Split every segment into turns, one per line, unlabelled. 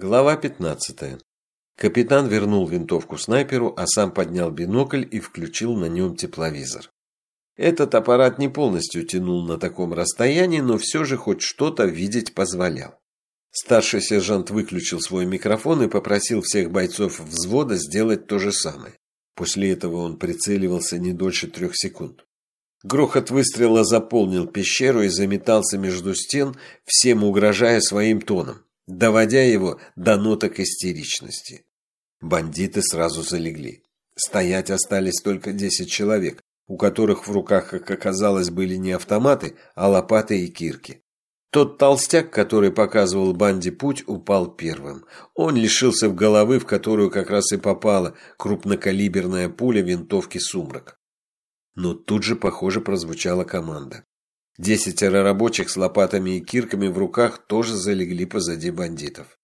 Глава 15. Капитан вернул винтовку снайперу, а сам поднял бинокль и включил на нем тепловизор. Этот аппарат не полностью тянул на таком расстоянии, но все же хоть что-то видеть позволял. Старший сержант выключил свой микрофон и попросил всех бойцов взвода сделать то же самое. После этого он прицеливался не дольше трех секунд. Грохот выстрела заполнил пещеру и заметался между стен, всем угрожая своим тоном доводя его до ноток истеричности. Бандиты сразу залегли. Стоять остались только десять человек, у которых в руках, как оказалось, были не автоматы, а лопаты и кирки. Тот толстяк, который показывал банде путь, упал первым. Он лишился в головы, в которую как раз и попала крупнокалиберная пуля винтовки «Сумрак». Но тут же, похоже, прозвучала команда. Десятеро рабочих с лопатами и кирками в руках тоже залегли позади бандитов.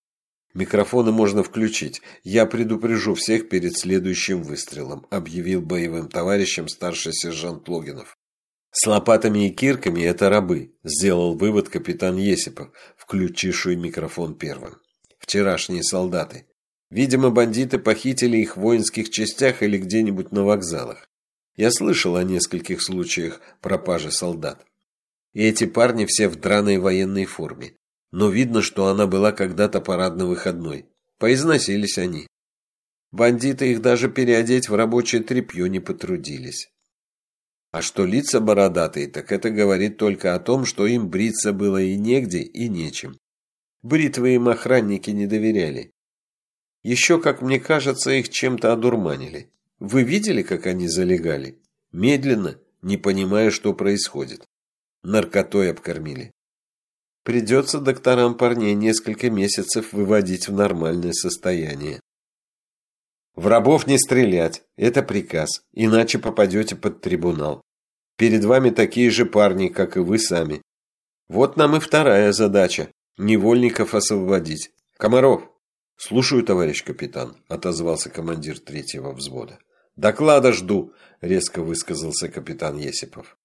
«Микрофоны можно включить. Я предупрежу всех перед следующим выстрелом», объявил боевым товарищем старший сержант Логинов. «С лопатами и кирками это рабы», сделал вывод капитан Есипов, включивший микрофон первым. «Вчерашние солдаты. Видимо, бандиты похитили их в воинских частях или где-нибудь на вокзалах. Я слышал о нескольких случаях пропажи солдат. И эти парни все в драной военной форме. Но видно, что она была когда-то парадно-выходной. Поизносились они. Бандиты их даже переодеть в рабочее тряпье не потрудились. А что лица бородатые, так это говорит только о том, что им бриться было и негде, и нечем. Бритвы им охранники не доверяли. Еще, как мне кажется, их чем-то одурманили. Вы видели, как они залегали? Медленно, не понимая, что происходит наркотой обкормили. Придется докторам парней несколько месяцев выводить в нормальное состояние. В рабов не стрелять, это приказ, иначе попадете под трибунал. Перед вами такие же парни, как и вы сами. Вот нам и вторая задача – невольников освободить. Комаров. Слушаю, товарищ капитан, отозвался командир третьего взвода. Доклада жду, резко высказался капитан Есипов.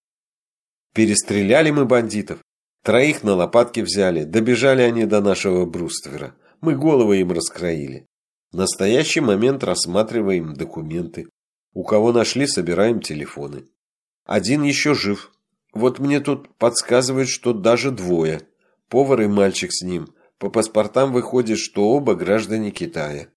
Перестреляли мы бандитов. Троих на лопатки взяли, добежали они до нашего бруствера. Мы головы им раскроили. В настоящий момент рассматриваем документы. У кого нашли, собираем телефоны. Один еще жив. Вот мне тут подсказывают, что даже двое. Повар и мальчик с ним. По паспортам выходит, что оба граждане Китая.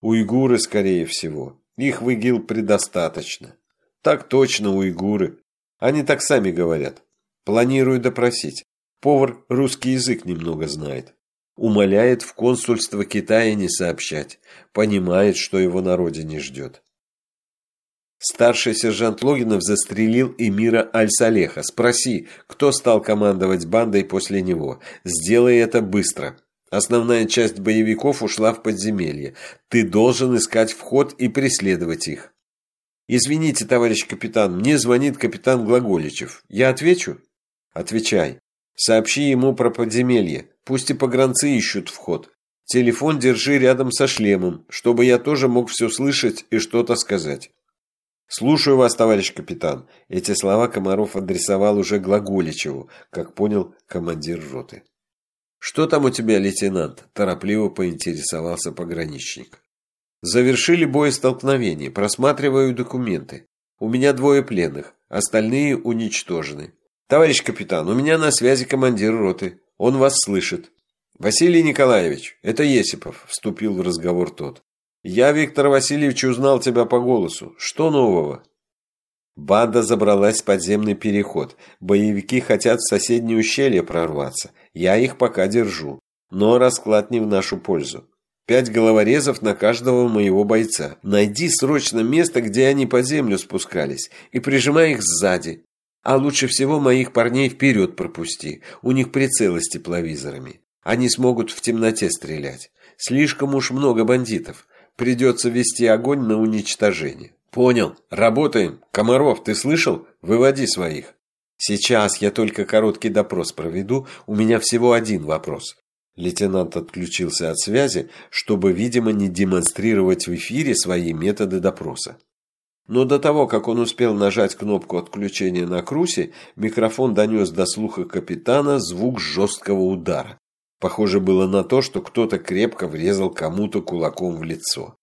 Уйгуры, скорее всего. Их в ИГИЛ предостаточно. Так точно, уйгуры. Они так сами говорят. Планирую допросить. Повар русский язык немного знает. Умоляет в консульство Китая не сообщать. Понимает, что его на родине ждет. Старший сержант Логинов застрелил эмира Аль-Салеха. Спроси, кто стал командовать бандой после него. Сделай это быстро. Основная часть боевиков ушла в подземелье. Ты должен искать вход и преследовать их. «Извините, товарищ капитан, мне звонит капитан Глаголичев. Я отвечу?» «Отвечай. Сообщи ему про подземелье. Пусть и погранцы ищут вход. Телефон держи рядом со шлемом, чтобы я тоже мог все слышать и что-то сказать». «Слушаю вас, товарищ капитан». Эти слова Комаров адресовал уже Глаголичеву, как понял командир роты. «Что там у тебя, лейтенант?» – торопливо поинтересовался пограничник. Завершили боестолкновение, просматриваю документы. У меня двое пленных, остальные уничтожены. Товарищ капитан, у меня на связи командир роты. Он вас слышит. Василий Николаевич, это Есипов, вступил в разговор тот. Я, Виктор Васильевич, узнал тебя по голосу. Что нового? Банда забралась в подземный переход. Боевики хотят в соседнее ущелье прорваться. Я их пока держу. Но расклад не в нашу пользу. Пять головорезов на каждого моего бойца. Найди срочно место, где они по землю спускались, и прижимай их сзади. А лучше всего моих парней вперед пропусти. У них прицелы с тепловизорами. Они смогут в темноте стрелять. Слишком уж много бандитов. Придется вести огонь на уничтожение. Понял. Работаем. Комаров, ты слышал? Выводи своих. Сейчас я только короткий допрос проведу. У меня всего один вопрос. Лейтенант отключился от связи, чтобы, видимо, не демонстрировать в эфире свои методы допроса. Но до того, как он успел нажать кнопку отключения на крусе, микрофон донес до слуха капитана звук жесткого удара. Похоже было на то, что кто-то крепко врезал кому-то кулаком в лицо.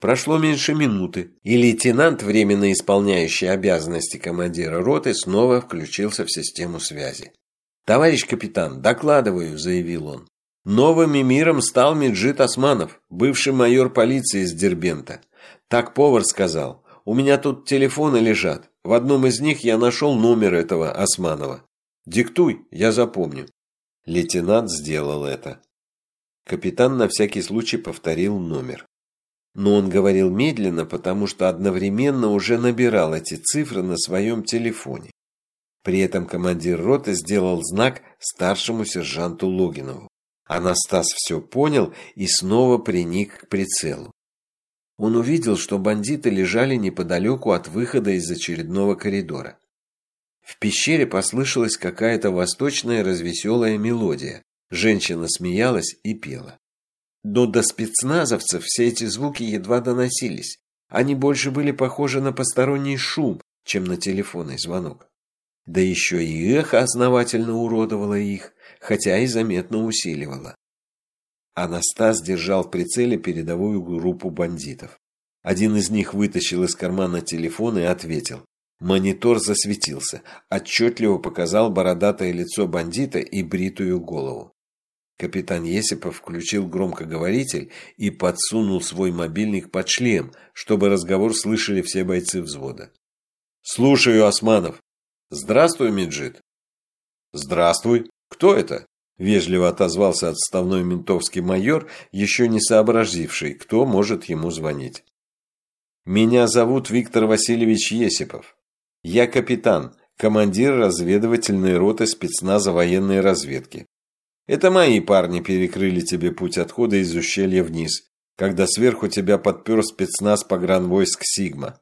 Прошло меньше минуты, и лейтенант, временно исполняющий обязанности командира роты, снова включился в систему связи. «Товарищ капитан, докладываю», – заявил он. «Новым эмиром стал Меджит Османов, бывший майор полиции из Дербента. Так повар сказал. У меня тут телефоны лежат. В одном из них я нашел номер этого Османова. Диктуй, я запомню». Лейтенант сделал это. Капитан на всякий случай повторил номер. Но он говорил медленно, потому что одновременно уже набирал эти цифры на своем телефоне. При этом командир роты сделал знак старшему сержанту Логинову. Анастас все понял и снова приник к прицелу. Он увидел, что бандиты лежали неподалеку от выхода из очередного коридора. В пещере послышалась какая-то восточная развеселая мелодия. Женщина смеялась и пела. Но до спецназовцев все эти звуки едва доносились. Они больше были похожи на посторонний шум, чем на телефонный звонок. Да еще и эхо основательно уродовало их, хотя и заметно усиливало. Анастас держал в прицеле передовую группу бандитов. Один из них вытащил из кармана телефон и ответил. Монитор засветился, отчетливо показал бородатое лицо бандита и бритую голову. Капитан Есипов включил громкоговоритель и подсунул свой мобильник под шлем, чтобы разговор слышали все бойцы взвода. «Слушаю, Османов!» «Здравствуй, Меджид!» «Здравствуй! Кто это?» Вежливо отозвался отставной ментовский майор, еще не сообразивший, кто может ему звонить. «Меня зовут Виктор Васильевич Есипов. Я капитан, командир разведывательной роты спецназа военной разведки. Это мои парни перекрыли тебе путь отхода из ущелья вниз, когда сверху тебя подпер спецназ погранвойск «Сигма».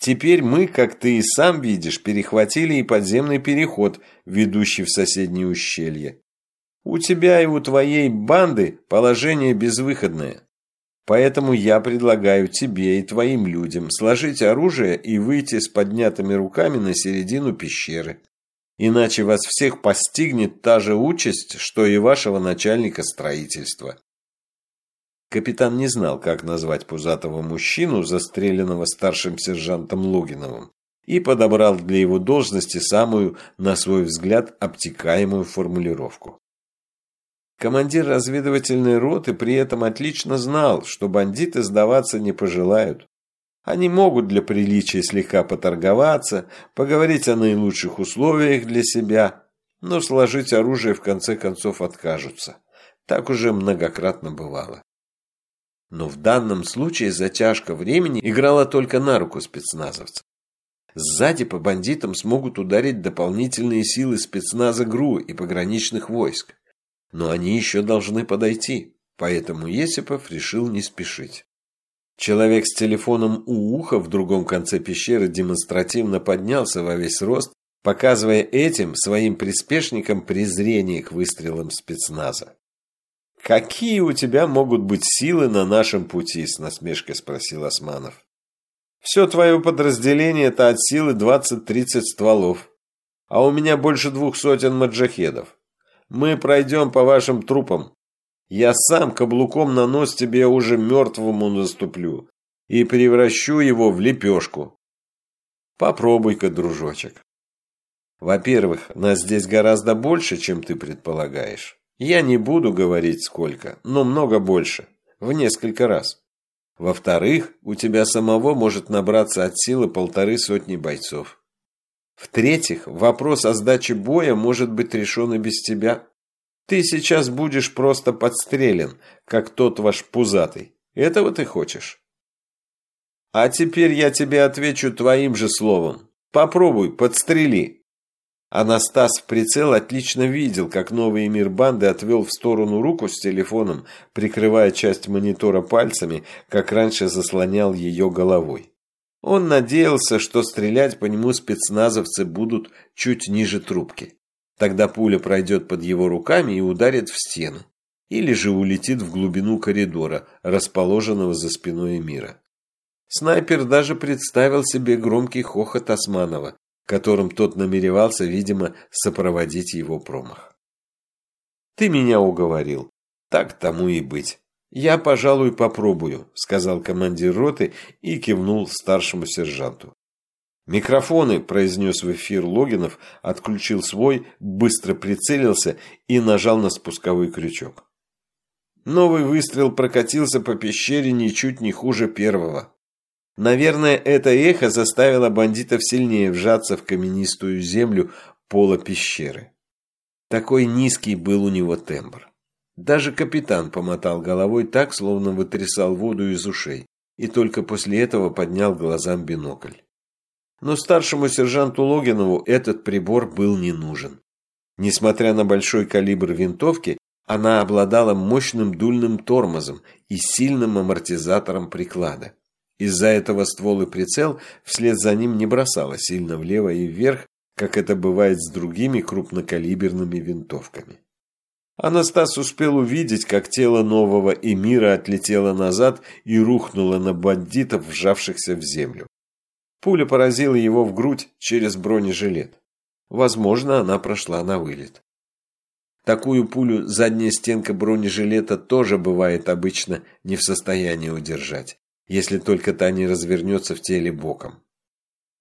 Теперь мы, как ты и сам видишь, перехватили и подземный переход, ведущий в соседнее ущелье. У тебя и у твоей банды положение безвыходное. Поэтому я предлагаю тебе и твоим людям сложить оружие и выйти с поднятыми руками на середину пещеры. Иначе вас всех постигнет та же участь, что и вашего начальника строительства. Капитан не знал, как назвать пузатого мужчину, застреленного старшим сержантом Логиновым, и подобрал для его должности самую, на свой взгляд, обтекаемую формулировку. Командир разведывательной роты при этом отлично знал, что бандиты сдаваться не пожелают. Они могут для приличия слегка поторговаться, поговорить о наилучших условиях для себя, но сложить оружие в конце концов откажутся. Так уже многократно бывало. Но в данном случае затяжка времени играла только на руку спецназовцам. Сзади по бандитам смогут ударить дополнительные силы спецназа ГРУ и пограничных войск. Но они еще должны подойти, поэтому Есипов решил не спешить. Человек с телефоном у уха в другом конце пещеры демонстративно поднялся во весь рост, показывая этим своим приспешникам презрение к выстрелам спецназа. «Какие у тебя могут быть силы на нашем пути?» – с насмешкой спросил Османов. «Все твое подразделение – это от силы 20-30 стволов, а у меня больше двух сотен маджахедов. Мы пройдем по вашим трупам, я сам каблуком на нос тебе уже мертвому наступлю и превращу его в лепешку. Попробуй-ка, дружочек. Во-первых, нас здесь гораздо больше, чем ты предполагаешь. Я не буду говорить сколько, но много больше. В несколько раз. Во-вторых, у тебя самого может набраться от силы полторы сотни бойцов. В-третьих, вопрос о сдаче боя может быть решен и без тебя. Ты сейчас будешь просто подстрелен, как тот ваш пузатый. Этого ты хочешь? А теперь я тебе отвечу твоим же словом. Попробуй, подстрели. Анастас в прицел отлично видел, как новый эмир банды отвел в сторону руку с телефоном, прикрывая часть монитора пальцами, как раньше заслонял ее головой. Он надеялся, что стрелять по нему спецназовцы будут чуть ниже трубки. Тогда пуля пройдет под его руками и ударит в стену. Или же улетит в глубину коридора, расположенного за спиной Эмира. Снайпер даже представил себе громкий хохот Османова, которым тот намеревался, видимо, сопроводить его промах. Ты меня уговорил. Так тому и быть. «Я, пожалуй, попробую», — сказал командир роты и кивнул старшему сержанту. «Микрофоны», — произнес в эфир Логинов, отключил свой, быстро прицелился и нажал на спусковой крючок. Новый выстрел прокатился по пещере ничуть не хуже первого. Наверное, это эхо заставило бандитов сильнее вжаться в каменистую землю пола пещеры. Такой низкий был у него тембр. Даже капитан помотал головой так, словно вытрясал воду из ушей, и только после этого поднял глазам бинокль. Но старшему сержанту Логинову этот прибор был не нужен. Несмотря на большой калибр винтовки, она обладала мощным дульным тормозом и сильным амортизатором приклада. Из-за этого ствол и прицел вслед за ним не бросало сильно влево и вверх, как это бывает с другими крупнокалиберными винтовками. Анастас успел увидеть, как тело нового эмира отлетело назад и рухнуло на бандитов, вжавшихся в землю. Пуля поразила его в грудь через бронежилет. Возможно, она прошла на вылет. Такую пулю задняя стенка бронежилета тоже бывает обычно не в состоянии удержать, если только та не развернется в теле боком.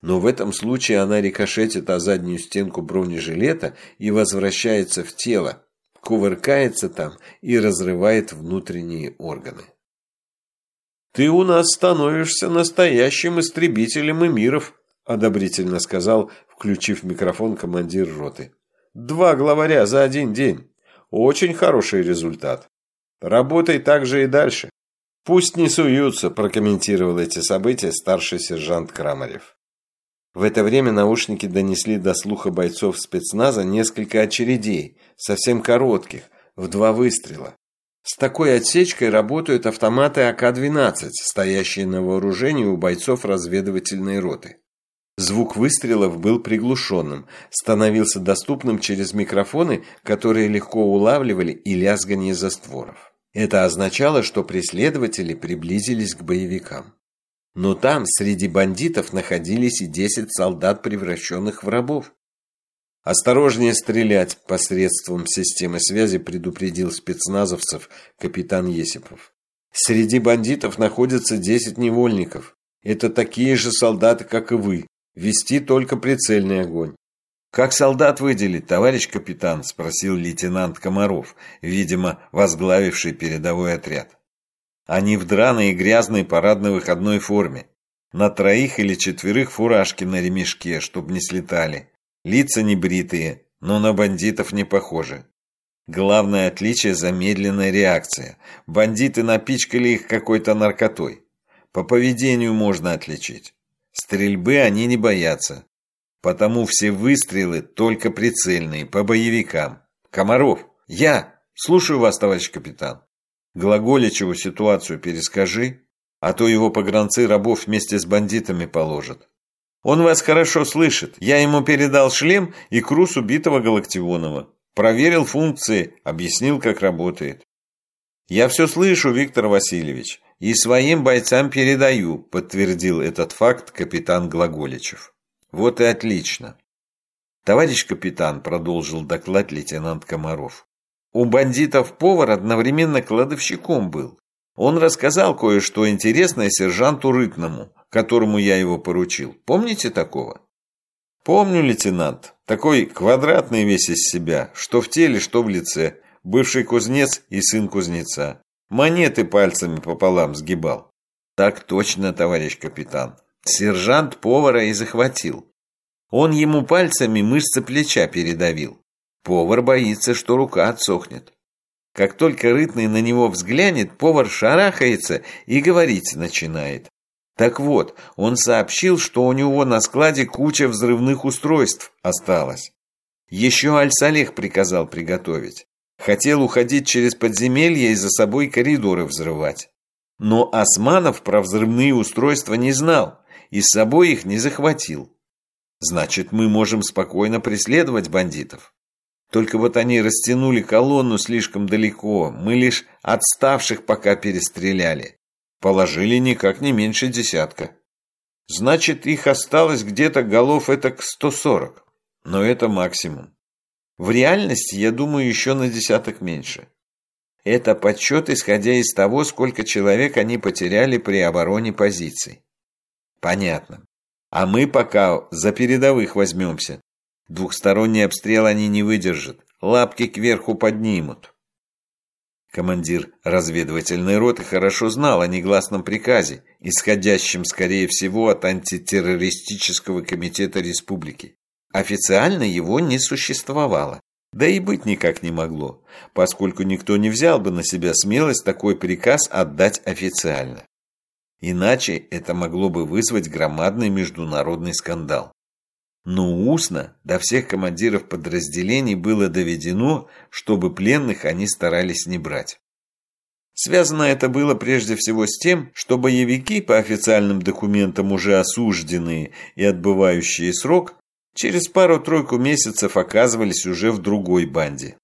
Но в этом случае она рикошетит о заднюю стенку бронежилета и возвращается в тело, кувыркается там и разрывает внутренние органы. «Ты у нас становишься настоящим истребителем эмиров», одобрительно сказал, включив микрофон командир роты. «Два главаря за один день. Очень хороший результат. Работай так же и дальше. Пусть не суются», прокомментировал эти события старший сержант Крамарев. В это время наушники донесли до слуха бойцов спецназа несколько очередей, совсем коротких, в два выстрела. С такой отсечкой работают автоматы АК-12, стоящие на вооружении у бойцов разведывательной роты. Звук выстрелов был приглушенным, становился доступным через микрофоны, которые легко улавливали и лязгание застворов. Это означало, что преследователи приблизились к боевикам. Но там среди бандитов находились и десять солдат, превращенных в рабов. «Осторожнее стрелять!» посредством системы связи предупредил спецназовцев капитан Есипов. «Среди бандитов находятся десять невольников. Это такие же солдаты, как и вы. Вести только прицельный огонь». «Как солдат выделить, товарищ капитан?» – спросил лейтенант Комаров, видимо, возглавивший передовой отряд. Они в драной и грязной парадно-выходной форме. На троих или четверых фуражки на ремешке, чтоб не слетали. Лица не бритые, но на бандитов не похожи. Главное отличие – замедленная реакция. Бандиты напичкали их какой-то наркотой. По поведению можно отличить. Стрельбы они не боятся. Потому все выстрелы только прицельные, по боевикам. Комаров, я! Слушаю вас, товарищ капитан. Глаголичеву ситуацию перескажи, а то его погранцы рабов вместе с бандитами положат. Он вас хорошо слышит. Я ему передал шлем и крус убитого Галактионова. Проверил функции, объяснил, как работает. Я все слышу, Виктор Васильевич, и своим бойцам передаю, подтвердил этот факт капитан Глаголичев. Вот и отлично. Товарищ капитан, продолжил доклад лейтенант Комаров. У бандитов повар одновременно кладовщиком был. Он рассказал кое-что интересное сержанту Рытному, которому я его поручил. Помните такого? Помню, лейтенант. Такой квадратный весь из себя, что в теле, что в лице. Бывший кузнец и сын кузнеца. Монеты пальцами пополам сгибал. Так точно, товарищ капитан. Сержант повара и захватил. Он ему пальцами мышцы плеча передавил. Повар боится, что рука отсохнет. Как только рытный на него взглянет, повар шарахается и говорить начинает. Так вот, он сообщил, что у него на складе куча взрывных устройств осталось. Еще Аль-Салех приказал приготовить. Хотел уходить через подземелье и за собой коридоры взрывать. Но Османов про взрывные устройства не знал и с собой их не захватил. Значит, мы можем спокойно преследовать бандитов. Только вот они растянули колонну слишком далеко, мы лишь отставших пока перестреляли. Положили никак не меньше десятка. Значит, их осталось где-то голов это к 140. Но это максимум. В реальности, я думаю, еще на десяток меньше. Это подсчет, исходя из того, сколько человек они потеряли при обороне позиций. Понятно. А мы пока за передовых возьмемся. Двухсторонний обстрел они не выдержат. Лапки кверху поднимут. Командир разведывательной роты хорошо знал о негласном приказе, исходящем, скорее всего, от антитеррористического комитета республики. Официально его не существовало. Да и быть никак не могло, поскольку никто не взял бы на себя смелость такой приказ отдать официально. Иначе это могло бы вызвать громадный международный скандал. Но устно до всех командиров подразделений было доведено, чтобы пленных они старались не брать. Связано это было прежде всего с тем, что боевики, по официальным документам уже осужденные и отбывающие срок, через пару-тройку месяцев оказывались уже в другой банде.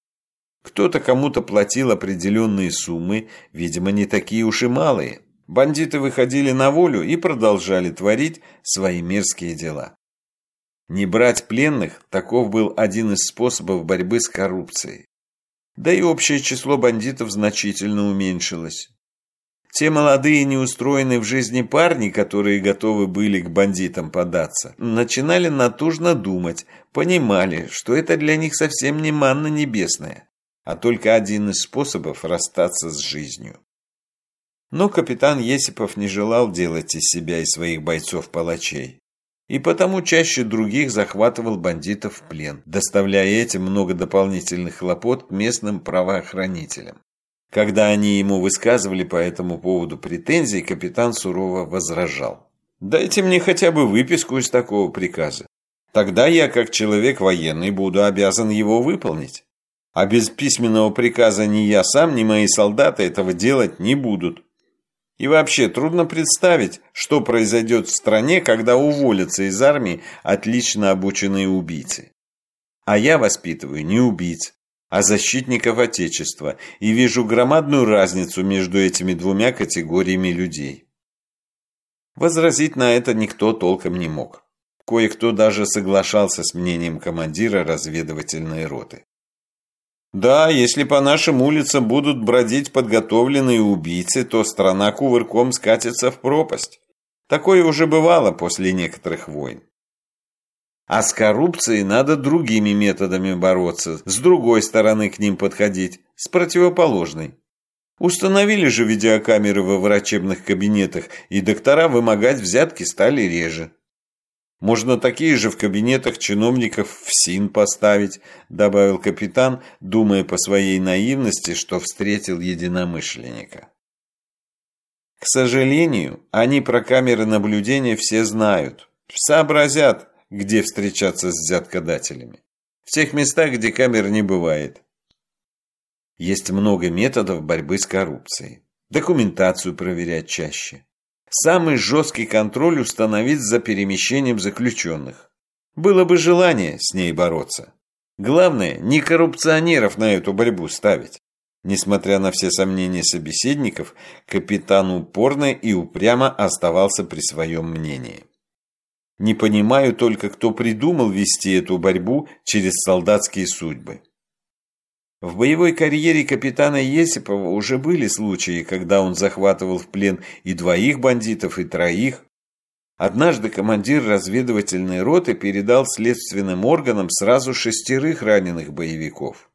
Кто-то кому-то платил определенные суммы, видимо, не такие уж и малые. Бандиты выходили на волю и продолжали творить свои мерзкие дела. Не брать пленных – таков был один из способов борьбы с коррупцией. Да и общее число бандитов значительно уменьшилось. Те молодые неустроенные в жизни парни, которые готовы были к бандитам податься, начинали натужно думать, понимали, что это для них совсем не манна небесная, а только один из способов расстаться с жизнью. Но капитан Есипов не желал делать из себя и своих бойцов-палачей. И потому чаще других захватывал бандитов в плен, доставляя этим много дополнительных хлопот местным правоохранителям. Когда они ему высказывали по этому поводу претензии, капитан сурово возражал. «Дайте мне хотя бы выписку из такого приказа. Тогда я, как человек военный, буду обязан его выполнить. А без письменного приказа ни я сам, ни мои солдаты этого делать не будут. И вообще, трудно представить, что произойдет в стране, когда уволятся из армии отлично обученные убийцы. А я воспитываю не убийц, а защитников Отечества и вижу громадную разницу между этими двумя категориями людей. Возразить на это никто толком не мог. Кое-кто даже соглашался с мнением командира разведывательной роты. Да, если по нашим улицам будут бродить подготовленные убийцы, то страна кувырком скатится в пропасть. Такое уже бывало после некоторых войн. А с коррупцией надо другими методами бороться, с другой стороны к ним подходить, с противоположной. Установили же видеокамеры во врачебных кабинетах, и доктора вымогать взятки стали реже. Можно такие же в кабинетах чиновников в СИН поставить, добавил капитан, думая по своей наивности, что встретил единомышленника. К сожалению, они про камеры наблюдения все знают, сообразят, где встречаться с взяткодателями. В тех местах, где камер не бывает. Есть много методов борьбы с коррупцией. Документацию проверять чаще. Самый жесткий контроль установить за перемещением заключенных. Было бы желание с ней бороться. Главное, не коррупционеров на эту борьбу ставить. Несмотря на все сомнения собеседников, капитан упорно и упрямо оставался при своем мнении. Не понимаю только, кто придумал вести эту борьбу через солдатские судьбы. В боевой карьере капитана Есипова уже были случаи, когда он захватывал в плен и двоих бандитов, и троих. Однажды командир разведывательной роты передал следственным органам сразу шестерых раненых боевиков.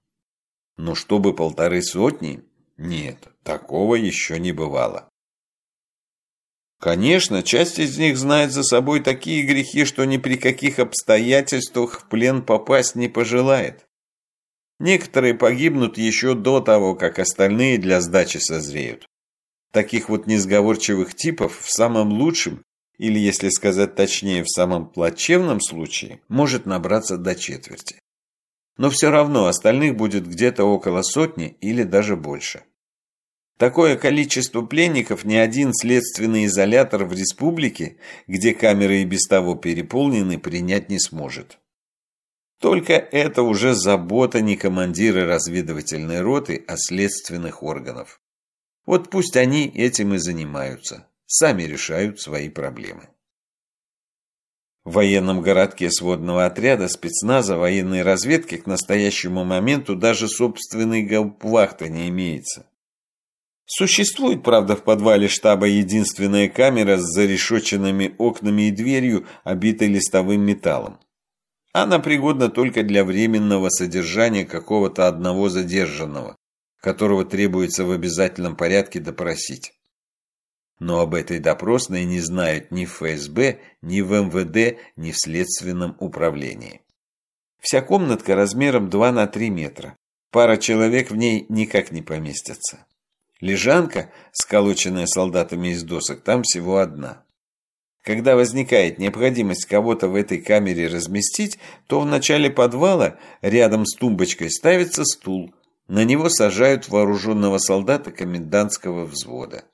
Но чтобы полторы сотни? Нет, такого еще не бывало. Конечно, часть из них знает за собой такие грехи, что ни при каких обстоятельствах в плен попасть не пожелает. Некоторые погибнут еще до того, как остальные для сдачи созреют. Таких вот несговорчивых типов в самом лучшем, или если сказать точнее, в самом плачевном случае, может набраться до четверти. Но все равно остальных будет где-то около сотни или даже больше. Такое количество пленников ни один следственный изолятор в республике, где камеры и без того переполнены, принять не сможет. Только это уже забота не командира разведывательной роты, а следственных органов. Вот пусть они этим и занимаются, сами решают свои проблемы. В военном городке сводного отряда спецназа военной разведки к настоящему моменту даже собственной гауптвахты не имеется. Существует, правда, в подвале штаба единственная камера с зарешоченными окнами и дверью, обитой листовым металлом. Она пригодна только для временного содержания какого-то одного задержанного, которого требуется в обязательном порядке допросить. Но об этой допросной не знают ни в ФСБ, ни в МВД, ни в Следственном управлении. Вся комнатка размером 2 на 3 метра. Пара человек в ней никак не поместятся. Лежанка, сколоченная солдатами из досок, там всего одна. Когда возникает необходимость кого-то в этой камере разместить, то в начале подвала рядом с тумбочкой ставится стул. На него сажают вооруженного солдата комендантского взвода.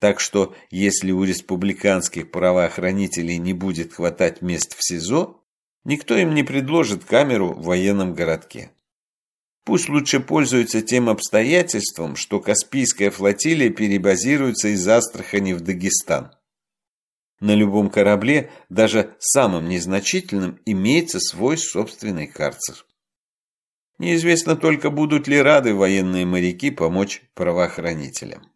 Так что, если у республиканских правоохранителей не будет хватать мест в СИЗО, никто им не предложит камеру в военном городке. Пусть лучше пользуются тем обстоятельством, что Каспийская флотилия перебазируется из Астрахани в Дагестан. На любом корабле, даже самым незначительным, имеется свой собственный карцер. Неизвестно только, будут ли рады военные моряки помочь правоохранителям.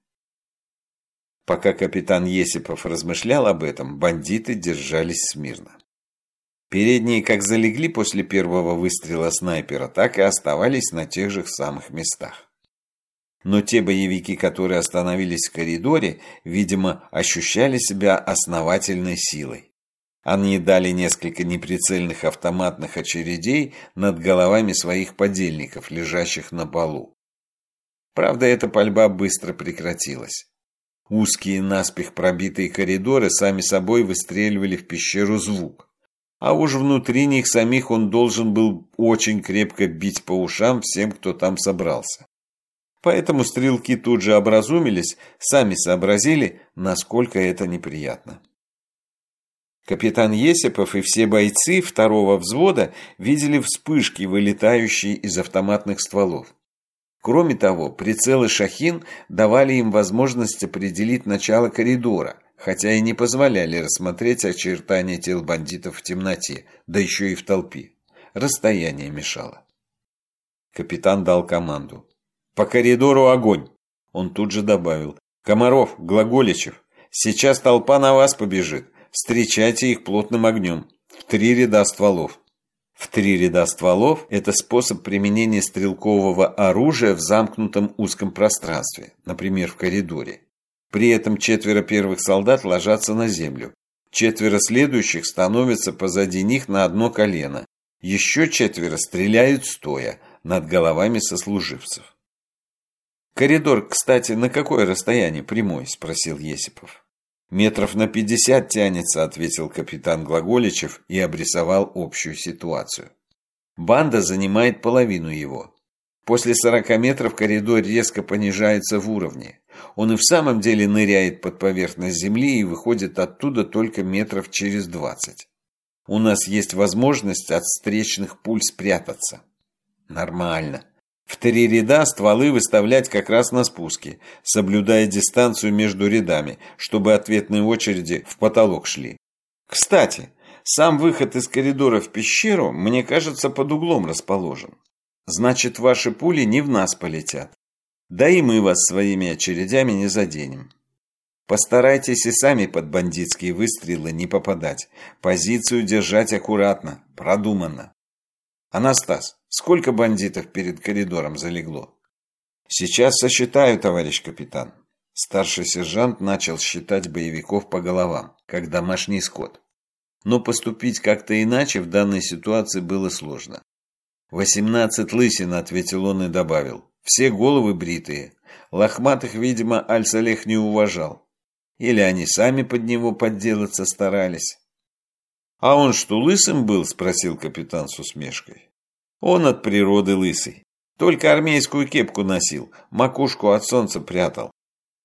Пока капитан Есипов размышлял об этом, бандиты держались смирно. Передние как залегли после первого выстрела снайпера, так и оставались на тех же самых местах. Но те боевики, которые остановились в коридоре, видимо, ощущали себя основательной силой. Они дали несколько неприцельных автоматных очередей над головами своих подельников, лежащих на полу. Правда, эта пальба быстро прекратилась. Узкие наспех пробитые коридоры сами собой выстреливали в пещеру звук. А уж внутри них самих он должен был очень крепко бить по ушам всем, кто там собрался. Поэтому стрелки тут же образумились, сами сообразили, насколько это неприятно. Капитан Есипов и все бойцы второго взвода видели вспышки, вылетающие из автоматных стволов. Кроме того, прицелы «Шахин» давали им возможность определить начало коридора, хотя и не позволяли рассмотреть очертания тел бандитов в темноте, да еще и в толпе. Расстояние мешало. Капитан дал команду. «По коридору огонь!» Он тут же добавил. «Комаров, Глаголичев, сейчас толпа на вас побежит. Встречайте их плотным огнем. В три ряда стволов. В три ряда стволов – это способ применения стрелкового оружия в замкнутом узком пространстве, например, в коридоре. При этом четверо первых солдат ложатся на землю. Четверо следующих становятся позади них на одно колено. Еще четверо стреляют стоя над головами сослуживцев. «Коридор, кстати, на какое расстояние прямой?» – спросил Есипов. «Метров на пятьдесят тянется», — ответил капитан Глаголичев и обрисовал общую ситуацию. Банда занимает половину его. После сорока метров коридор резко понижается в уровне. Он и в самом деле ныряет под поверхность земли и выходит оттуда только метров через двадцать. У нас есть возможность от встречных пуль спрятаться. Нормально. В три ряда стволы выставлять как раз на спуске, соблюдая дистанцию между рядами, чтобы ответные очереди в потолок шли. Кстати, сам выход из коридора в пещеру, мне кажется, под углом расположен. Значит, ваши пули не в нас полетят. Да и мы вас своими очередями не заденем. Постарайтесь и сами под бандитские выстрелы не попадать. Позицию держать аккуратно, продуманно. Анастас, сколько бандитов перед коридором залегло? Сейчас сосчитаю, товарищ капитан. Старший сержант начал считать боевиков по головам, как домашний скот. Но поступить как-то иначе в данной ситуации было сложно. «Восемнадцать лысин», — ответил он и добавил. «Все головы бритые. Лохматых, видимо, Аль-Салех не уважал. Или они сами под него подделаться старались». «А он что, лысым был?» – спросил капитан с усмешкой. «Он от природы лысый. Только армейскую кепку носил, макушку от солнца прятал.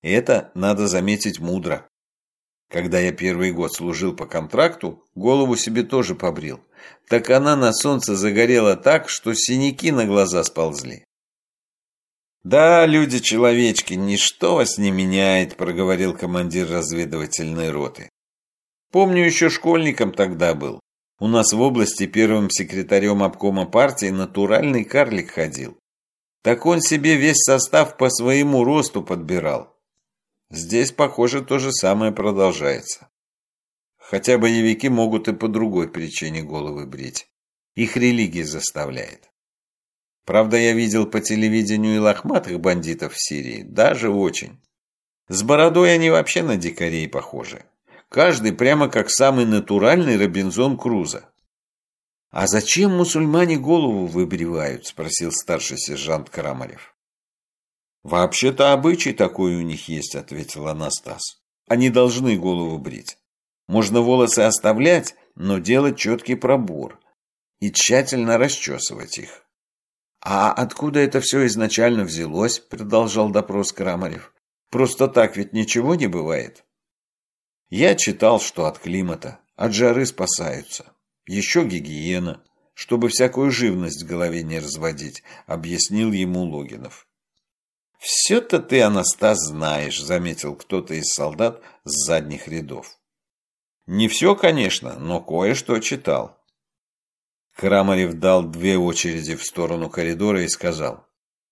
Это, надо заметить, мудро. Когда я первый год служил по контракту, голову себе тоже побрил. Так она на солнце загорела так, что синяки на глаза сползли. «Да, люди-человечки, ничто вас не меняет», – проговорил командир разведывательной роты. Помню, еще школьником тогда был. У нас в области первым секретарем обкома партии натуральный карлик ходил. Так он себе весь состав по своему росту подбирал. Здесь, похоже, то же самое продолжается. Хотя боевики могут и по другой причине головы брить. Их религия заставляет. Правда, я видел по телевидению и лохматых бандитов в Сирии, даже очень. С бородой они вообще на дикарей похожи. Каждый прямо как самый натуральный Робинзон Крузо. «А зачем мусульмане голову выбривают?» – спросил старший сержант Крамарев. «Вообще-то обычай такой у них есть», – ответил Анастас. «Они должны голову брить. Можно волосы оставлять, но делать четкий пробор и тщательно расчесывать их». «А откуда это все изначально взялось?» – продолжал допрос Крамарев. «Просто так ведь ничего не бывает». Я читал, что от климата, от жары спасаются. Еще гигиена, чтобы всякую живность в голове не разводить, объяснил ему Логинов. «Все-то ты, Анастас, знаешь», — заметил кто-то из солдат с задних рядов. «Не все, конечно, но кое-что читал». Крамарев дал две очереди в сторону коридора и сказал.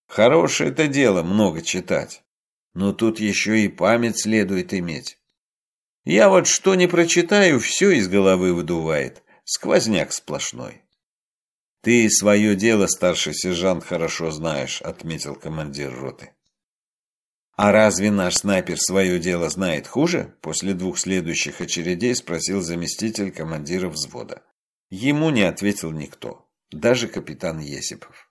«Хорошее это дело, много читать. Но тут еще и память следует иметь. Я вот что не прочитаю, все из головы выдувает. Сквозняк сплошной. «Ты свое дело, старший сержант, хорошо знаешь», — отметил командир роты. «А разве наш снайпер свое дело знает хуже?» После двух следующих очередей спросил заместитель командира взвода. Ему не ответил никто, даже капитан Есипов.